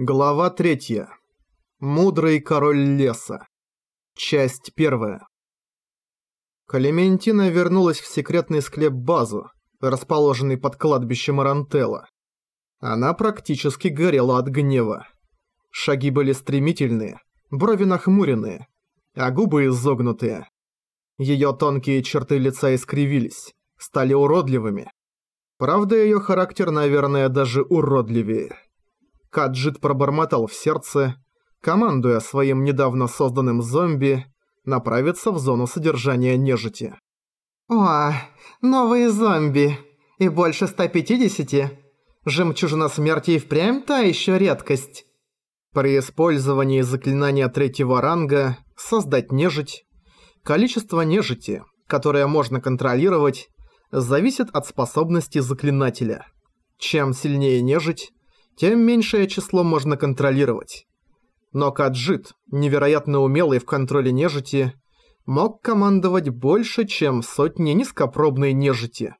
Глава 3. Мудрый король леса. Часть 1. Клементина вернулась в секретный склеп-базу, расположенный под кладбищем Арантелла. Она практически горела от гнева. Шаги были стремительные, брови нахмуренные, а губы изогнутые. Её тонкие черты лица искривились, стали уродливыми. Правда, её характер, наверное, даже уродливее. Каджит пробормотал в сердце, командуя своим недавно созданным зомби направиться в зону содержания нежити. «О, новые зомби. И больше 150. Жемчужина смерти и впрямь та еще редкость». При использовании заклинания третьего ранга «Создать нежить» количество нежити, которое можно контролировать, зависит от способности заклинателя. Чем сильнее нежить, тем меньшее число можно контролировать. Но Каджит, невероятно умелый в контроле нежити, мог командовать больше, чем сотни низкопробной нежити.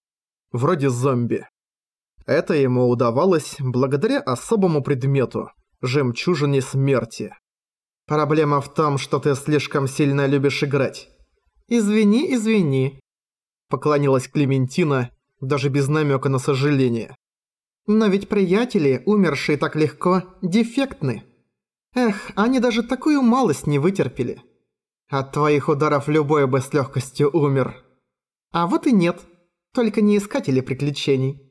Вроде зомби. Это ему удавалось благодаря особому предмету – жемчужине смерти. Проблема в том, что ты слишком сильно любишь играть. «Извини, извини», – поклонилась Клементина, даже без намека на сожаление. Но ведь приятели, умершие так легко, дефектны. Эх, они даже такую малость не вытерпели. От твоих ударов любой бы с легкостью умер. А вот и нет. Только не искатели приключений.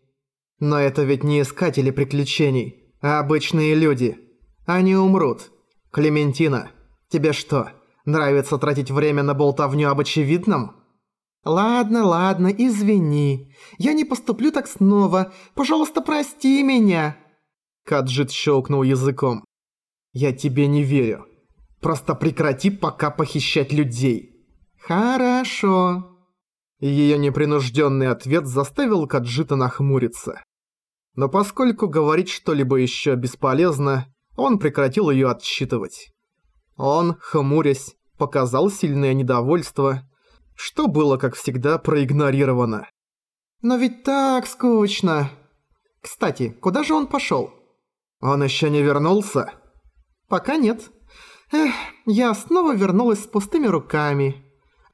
Но это ведь не искатели приключений, а обычные люди. Они умрут. Клементина, тебе что, нравится тратить время на болтовню об очевидном? «Ладно, ладно, извини. Я не поступлю так снова. Пожалуйста, прости меня». Каджит щелкнул языком. «Я тебе не верю. Просто прекрати пока похищать людей». «Хорошо». Ее непринужденный ответ заставил Каджита нахмуриться. Но поскольку говорить что-либо еще бесполезно, он прекратил ее отсчитывать. Он, хмурясь, показал сильное недовольство что было, как всегда, проигнорировано. «Но ведь так скучно. Кстати, куда же он пошёл?» «Он ещё не вернулся?» «Пока нет. Эх, я снова вернулась с пустыми руками.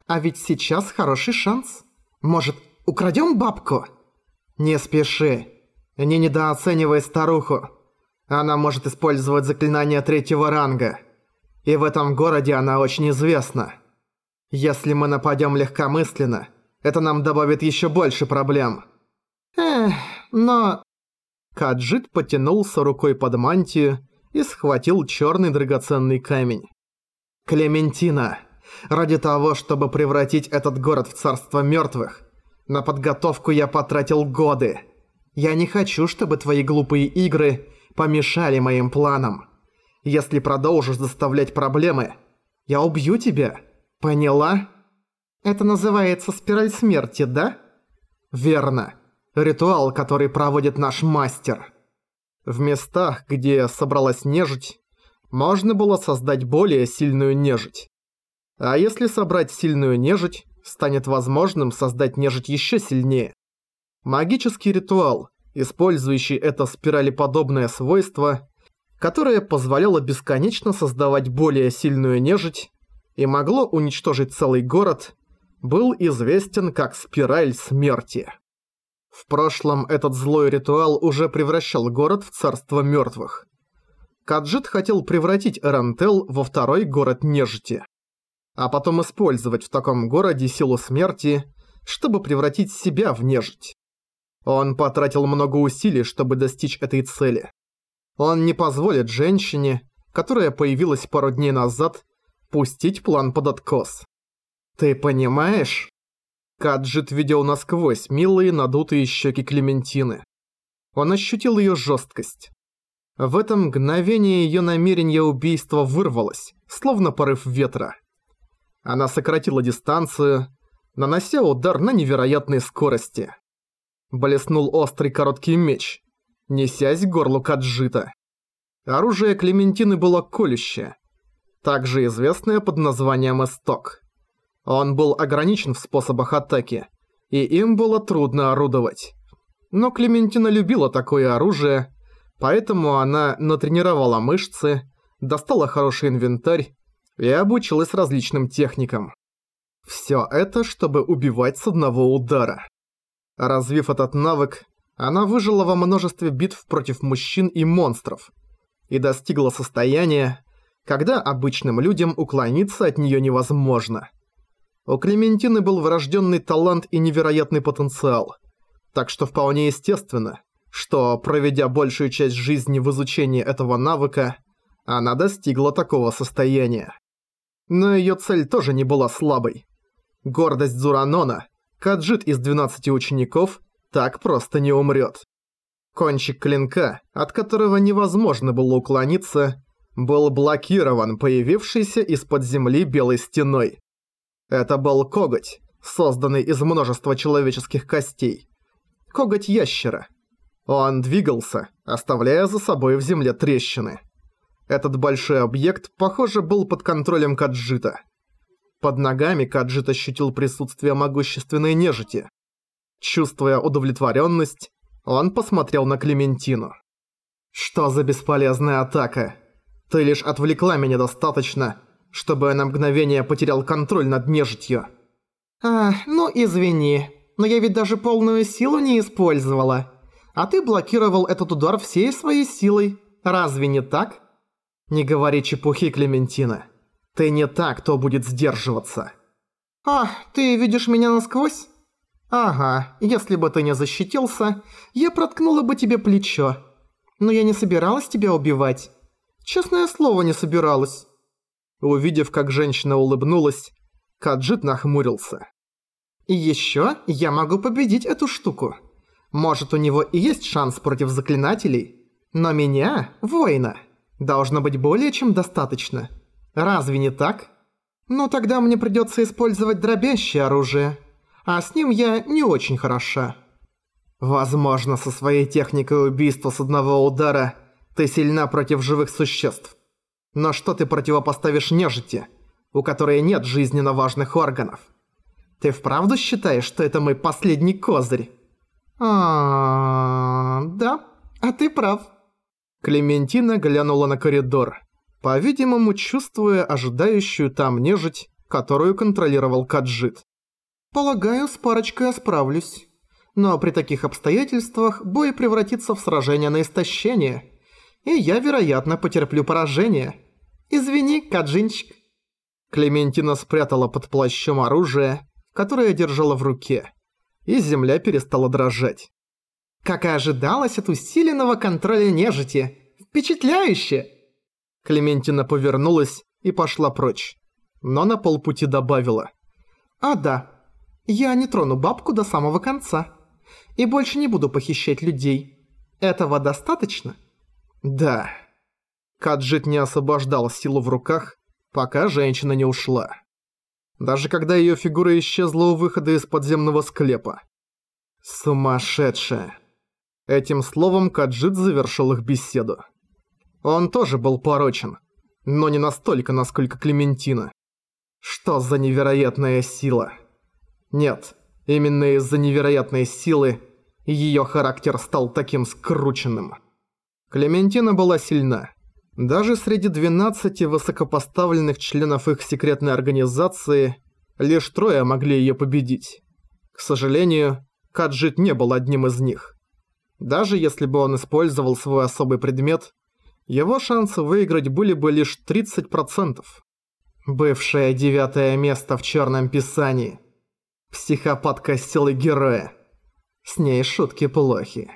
А ведь сейчас хороший шанс. Может, украдём бабку?» «Не спеши. Не недооценивай старуху. Она может использовать заклинание третьего ранга. И в этом городе она очень известна». Если мы нападем легкомысленно, это нам добавит еще больше проблем. Эх, но... Каджит потянулся рукой под мантию и схватил черный драгоценный камень. Клементина, ради того, чтобы превратить этот город в царство мертвых, на подготовку я потратил годы. Я не хочу, чтобы твои глупые игры помешали моим планам. Если продолжишь заставлять проблемы, я убью тебя. «Поняла? Это называется спираль смерти, да?» «Верно. Ритуал, который проводит наш мастер». В местах, где собралась нежить, можно было создать более сильную нежить. А если собрать сильную нежить, станет возможным создать нежить еще сильнее. Магический ритуал, использующий это спиралеподобное свойство, которое позволяло бесконечно создавать более сильную нежить, и могло уничтожить целый город, был известен как «Спираль смерти». В прошлом этот злой ритуал уже превращал город в царство мертвых. Каджит хотел превратить Эрантел во второй город нежити. А потом использовать в таком городе силу смерти, чтобы превратить себя в нежить. Он потратил много усилий, чтобы достичь этой цели. Он не позволит женщине, которая появилась пару дней назад, пустить план под откос. Ты понимаешь? Каджит видел насквозь милые надутые щеки Клементины. Он ощутил ее жесткость. В это мгновение ее намерение убийства вырвалось, словно порыв ветра. Она сократила дистанцию, нанося удар на невероятной скорости. Блеснул острый короткий меч, несясь к горлу Каджита. Оружие Клементины было колющее, также известная под названием «Исток». Он был ограничен в способах атаки, и им было трудно орудовать. Но Клементина любила такое оружие, Поэтому она натренировала мышцы, достала хороший инвентарь и обучилась различным техникам. Всё это, чтобы убивать с одного удара. Развив этот навык, она выжила во множестве битв против мужчин и монстров и достигла состояния, когда обычным людям уклониться от неё невозможно. У Клементины был врожденный талант и невероятный потенциал, так что вполне естественно, что, проведя большую часть жизни в изучении этого навыка, она достигла такого состояния. Но её цель тоже не была слабой. Гордость Зуранона, Каджит из 12 учеников, так просто не умрет. Кончик клинка, от которого невозможно было уклониться, был блокирован появившейся из-под земли белой стеной. Это был коготь, созданный из множества человеческих костей. Коготь ящера. Он двигался, оставляя за собой в земле трещины. Этот большой объект, похоже, был под контролем Каджита. Под ногами Каджит ощутил присутствие могущественной нежити. Чувствуя удовлетворенность, он посмотрел на Клементину. «Что за бесполезная атака? Ты лишь отвлекла меня достаточно, чтобы я на мгновение потерял контроль над нежитью». «А, ну извини, но я ведь даже полную силу не использовала. А ты блокировал этот удар всей своей силой. Разве не так?» «Не говори чепухи, Клементина. Ты не так, кто будет сдерживаться». «А, ты видишь меня насквозь?» «Ага, если бы ты не защитился, я проткнула бы тебе плечо. Но я не собиралась тебя убивать. Честное слово, не собиралась». Увидев, как женщина улыбнулась, Каджит нахмурился. «И ещё я могу победить эту штуку. Может, у него и есть шанс против заклинателей, но меня, воина, должно быть более чем достаточно. Разве не так? Ну тогда мне придётся использовать дробящее оружие» а с ним я не очень хороша. Возможно, со своей техникой убийства с одного удара ты сильна против живых существ. Но что ты противопоставишь нежити, у которой нет жизненно важных органов? Ты вправду считаешь, что это мой последний козырь? А, да, а ты прав. Клементина глянула на коридор, по-видимому, чувствуя ожидающую там нежить, которую контролировал Каджит. Полагаю, с парочкой я справлюсь. Но при таких обстоятельствах бой превратится в сражение на истощение. И я, вероятно, потерплю поражение. Извини, Каджинчик. Клементина спрятала под плащом оружие, которое держала в руке, и земля перестала дрожать. Как и ожидалось от усиленного контроля нежити. Впечатляюще! Клементина повернулась и пошла прочь, но на полпути добавила. А да, я не трону бабку до самого конца. И больше не буду похищать людей. Этого достаточно? Да. Каджит не освобождал силу в руках, пока женщина не ушла. Даже когда её фигура исчезла у выхода из подземного склепа. Сумасшедшая. Этим словом Каджит завершил их беседу. Он тоже был порочен, но не настолько, насколько Клементина. Что за невероятная сила. Нет, именно из-за невероятной силы её характер стал таким скрученным. Клементина была сильна. Даже среди 12 высокопоставленных членов их секретной организации лишь трое могли её победить. К сожалению, Каджит не был одним из них. Даже если бы он использовал свой особый предмет, его шансы выиграть были бы лишь 30%. Бывшее девятое место в Черном Писании. Психопатка силы героя. С ней шутки плохи.